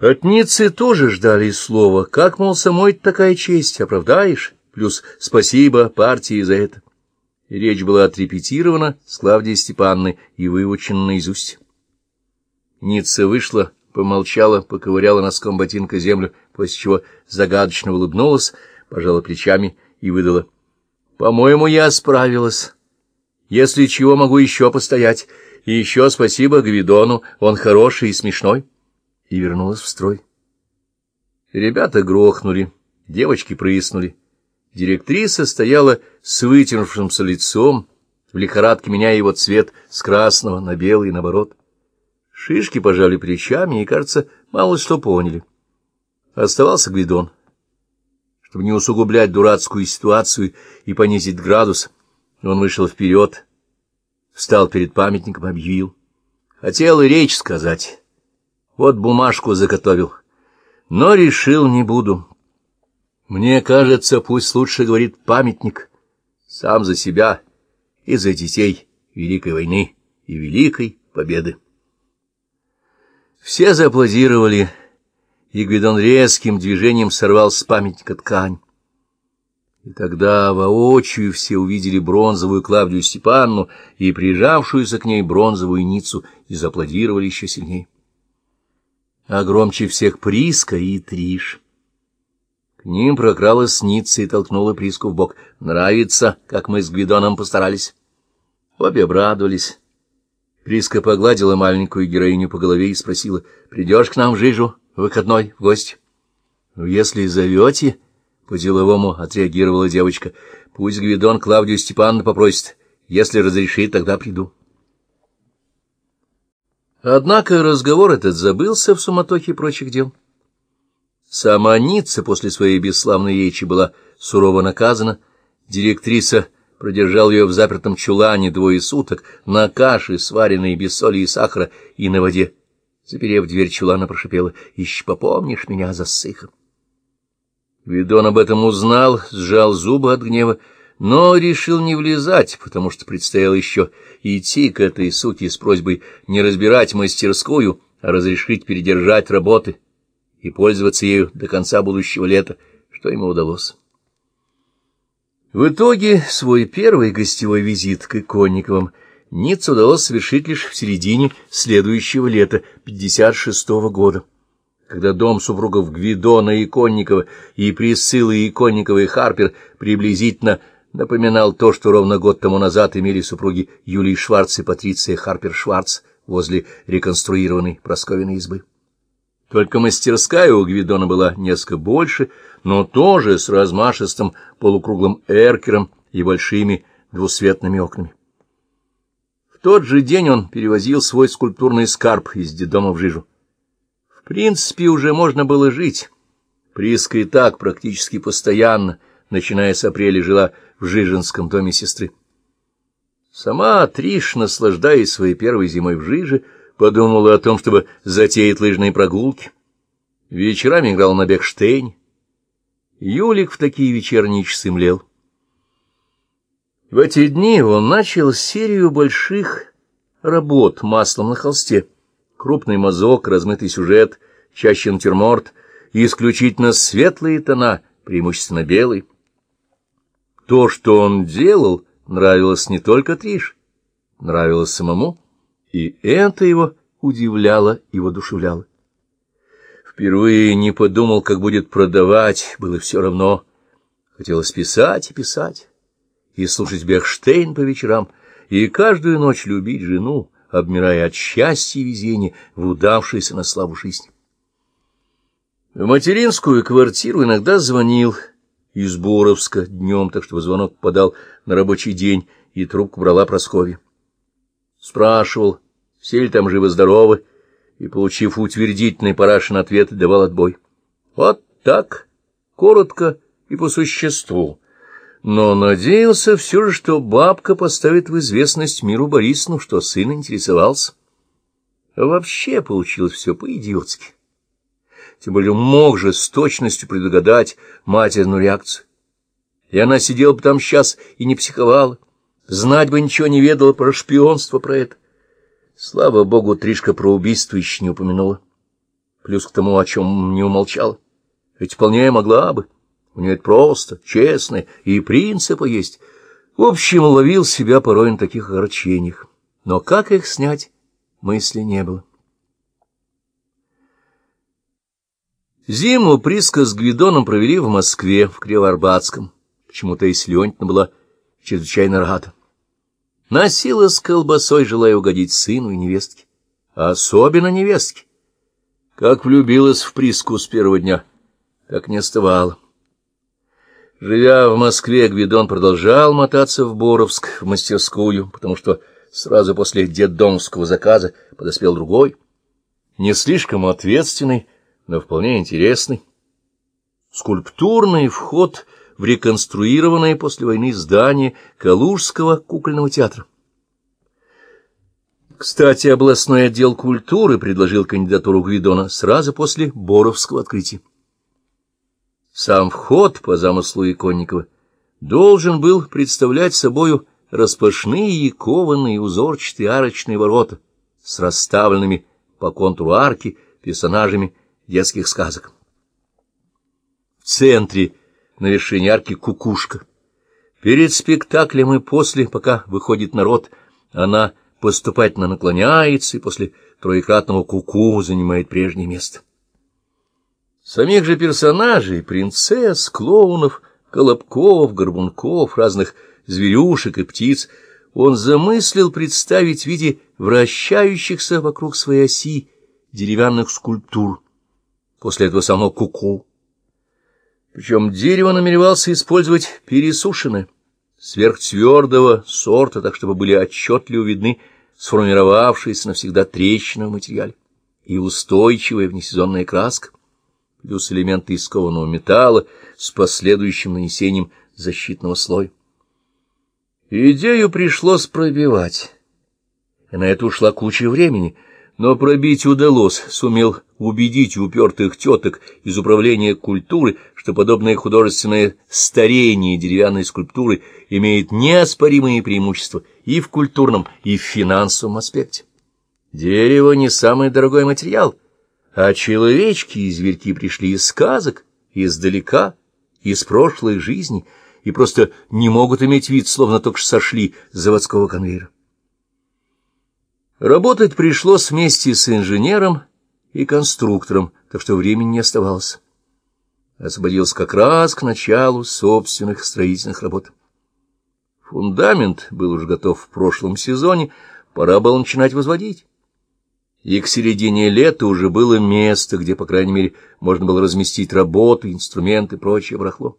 От Ниццы тоже ждали слова, как, мол, самой такая честь, оправдаешь, плюс спасибо партии за это. речь была отрепетирована с Клавдией Степанной и выучена наизусть. Ницца вышла, помолчала, поковыряла носком ботинка землю, после чего загадочно улыбнулась, пожала плечами и выдала. — По-моему, я справилась. Если чего, могу еще постоять. И еще спасибо Гвидону, он хороший и смешной и вернулась в строй. Ребята грохнули, девочки прыснули. Директриса стояла с вытянувшимся лицом, в лихорадке меняя его цвет с красного на белый, наоборот. Шишки пожали плечами и, кажется, мало что поняли. Оставался Гвидон. Чтобы не усугублять дурацкую ситуацию и понизить градус, он вышел вперед, встал перед памятником, объявил. Хотел и речь сказать. Вот бумажку заготовил. Но решил, не буду. Мне кажется, пусть лучше говорит памятник. Сам за себя и за детей Великой войны и Великой Победы. Все зааплодировали, и Гвидон резким движением сорвал с памятника ткань. И тогда воочию все увидели бронзовую Клавдию Степанну и прижавшуюся к ней бронзовую Ницу и зааплодировали еще сильнее а громче всех Приска и Триш. К ним прокралась Ницца и толкнула Приску в бок. «Нравится, как мы с Гвидоном постарались». Обе обрадовались. Приска погладила маленькую героиню по голове и спросила, «Придешь к нам в Жижу выходной в гости?» «Ну, если зовете...» — по-деловому отреагировала девочка. «Пусть Гвидон Клавдию Степановну попросит. Если разрешит, тогда приду». Однако разговор этот забылся в суматохе прочих дел. Сама Ницца после своей бесславной речи была сурово наказана. Директриса продержал ее в запертом чулане двое суток на каше, сваренной без соли и сахара, и на воде. Заперев дверь чулана, прошипела, «Ищ, попомнишь меня за сыхом». Видон об этом узнал, сжал зубы от гнева, но решил не влезать, потому что предстояло еще идти к этой суке с просьбой не разбирать мастерскую, а разрешить передержать работы и пользоваться ею до конца будущего лета, что ему удалось. В итоге свой первый гостевой визит к Иконниковым Ницце удалось совершить лишь в середине следующего лета, 56-го года, когда дом супругов Гвидона Иконникова и Присциллы Иконниковой Харпер приблизительно напоминал то, что ровно год тому назад имели супруги Юлии Шварц и Патриция Харпер-Шварц возле реконструированной Просковиной избы. Только мастерская у Гвидона была несколько больше, но тоже с размашистым полукруглым эркером и большими двусветными окнами. В тот же день он перевозил свой скульптурный скарб из детдома в Жижу. В принципе, уже можно было жить. Приска и так практически постоянно, начиная с апреля, жила в Жиженском доме сестры. Сама Триш, наслаждаясь своей первой зимой в Жиже, подумала о том, чтобы затеять лыжные прогулки. Вечерами играл на Бехштейне. Юлик в такие вечерние часы млел. В эти дни он начал серию больших работ маслом на холсте. Крупный мазок, размытый сюжет, чаще натюрморт исключительно светлые тона, преимущественно белый. То, что он делал, нравилось не только Триш, нравилось самому, и это его удивляло и воодушевляло. Впервые не подумал, как будет продавать, было все равно. Хотелось писать и писать, и слушать Бехштейн по вечерам, и каждую ночь любить жену, обмирая от счастья и везения в удавшейся на славу жизни. В материнскую квартиру иногда звонил из Боровска днем, так что звонок подал на рабочий день, и трубку брала Прасковья. Спрашивал, все ли там живы-здоровы, и, получив утвердительный Парашин ответ, давал отбой. Вот так, коротко и по существу. Но надеялся все же, что бабка поставит в известность миру Борисовну, что сын интересовался. А вообще получилось все по-идиотски тем более мог же с точностью предугадать матерную реакцию. И она сидела бы там сейчас и не психовала, знать бы ничего не ведала про шпионство, про это. Слава богу, Тришка про убийство еще не упомянула. плюс к тому, о чем не умолчала. Ведь вполне могла бы. У нее это просто, честно, и принципы есть. В общем, ловил себя порой на таких огорчениях. Но как их снять, мысли не было. Зиму Приска с Гвидоном провели в Москве, в Кривоарбатском. Почему-то и Леонтьевна была чрезвычайно рада. Носила с колбасой, желая угодить сыну и невестке. Особенно невестке. Как влюбилась в Приску с первого дня, так не оставала. Живя в Москве, Гвидон продолжал мотаться в Боровск, в мастерскую, потому что сразу после детдомского заказа подоспел другой, не слишком ответственный, но вполне интересный. Скульптурный вход в реконструированное после войны здание Калужского кукольного театра. Кстати, областной отдел культуры предложил кандидатуру Гвидона сразу после Боровского открытия. Сам вход, по замыслу Иконникова, должен был представлять собою распашные и кованые узорчатые арочные ворота с расставленными по контуру арки персонажами детских сказок. В центре на вершине арки кукушка. Перед спектаклем и после, пока выходит народ, она поступательно наклоняется и после троекратного куку -ку занимает прежнее место. Самих же персонажей, принцесс, клоунов, колобков, горбунков, разных зверюшек и птиц, он замыслил представить в виде вращающихся вокруг своей оси деревянных скульптур, после этого само куку. -ку. Причем дерево намеревался использовать пересушенное, сверхтвердого сорта, так чтобы были отчетливо видны сформировавшиеся навсегда трещины в материале и устойчивая внесезонная краска, плюс элементы искованного металла с последующим нанесением защитного слоя. Идею пришлось пробивать, и на это ушла куча времени — но пробить удалось, сумел убедить упертых теток из управления культуры, что подобное художественное старение деревянной скульптуры имеет неоспоримые преимущества и в культурном, и в финансовом аспекте. Дерево не самый дорогой материал, а человечки и зверьки пришли из сказок, издалека, из прошлой жизни, и просто не могут иметь вид, словно только сошли с заводского конвейера. Работать пришлось вместе с инженером и конструктором, так что времени не оставалось. Освободился как раз к началу собственных строительных работ. Фундамент был уже готов в прошлом сезоне, пора было начинать возводить. И к середине лета уже было место, где, по крайней мере, можно было разместить работы, инструменты и прочее барахло.